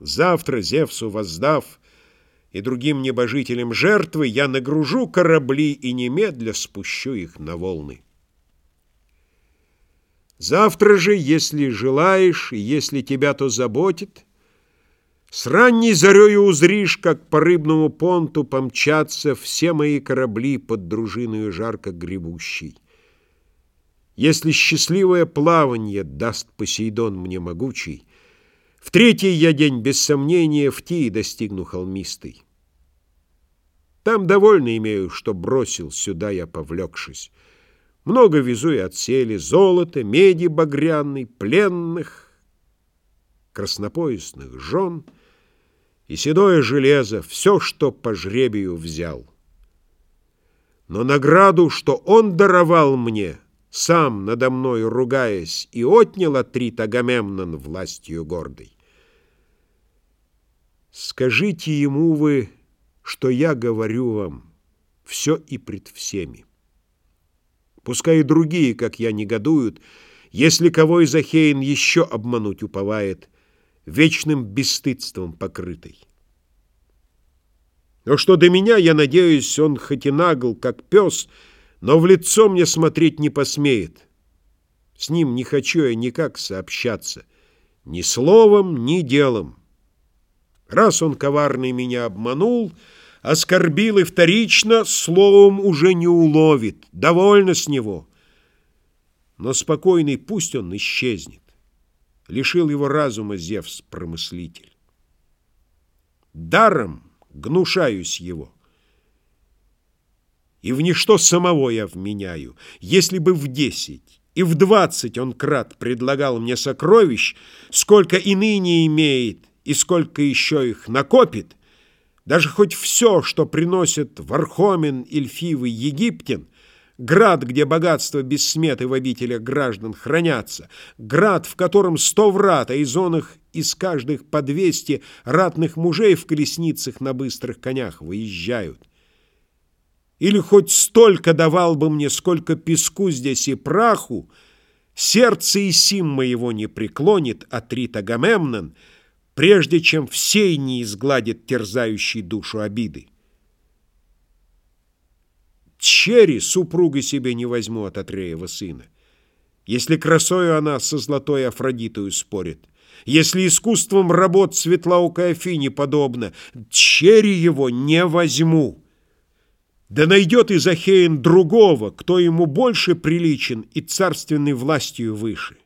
Завтра Зевсу воздав и другим небожителям жертвы, я нагружу корабли и немедля спущу их на волны. Завтра же, если желаешь, и если тебя то заботит, с ранней зарею узришь, как по рыбному понту помчатся все мои корабли под дружиною жарко гребущей. Если счастливое плавание даст Посейдон мне могучий, в третий я день, без сомнения, в Тии достигну холмистый. Там довольно имею, что бросил сюда я, повлекшись. Много везу и отсели золота, меди багряной, пленных, краснопоясных жен и седое железо, все, что по жребию взял. Но награду, что он даровал мне, сам надо мной ругаясь, и отнял Атрит Агамемнон властью гордой. Скажите ему вы, что я говорю вам, все и пред всеми. Пускай и другие, как я, негодуют, если кого из Ахеин еще обмануть уповает, вечным бесстыдством покрытый. Но что до меня, я надеюсь, он хоть и нагл, как пес, но в лицо мне смотреть не посмеет. С ним не хочу я никак сообщаться, ни словом, ни делом. Раз он коварный меня обманул — Оскорбил и вторично, словом уже не уловит. Довольно с него. Но спокойный пусть он исчезнет. Лишил его разума Зевс-промыслитель. Даром гнушаюсь его. И в ничто самого я вменяю. Если бы в десять и в двадцать он крат предлагал мне сокровищ, сколько и ныне имеет, и сколько еще их накопит — даже хоть все, что приносит Вархомен, Ильфивы, Египтин, град, где богатство без сметы в обителях граждан хранятся, град, в котором сто врат, а из он их из каждых по двести ратных мужей в колесницах на быстрых конях выезжают. Или хоть столько давал бы мне, сколько песку здесь и праху, сердце и сим моего не преклонит, Атрит Агамемнон — прежде чем всей не изгладит терзающей душу обиды. Черри супруга себе не возьму от Атреева сына. Если красою она со золотой Афродитою спорит, если искусством работ светлоукой Афине подобно, черри его не возьму. Да найдет Изахеин другого, кто ему больше приличен и царственной властью выше.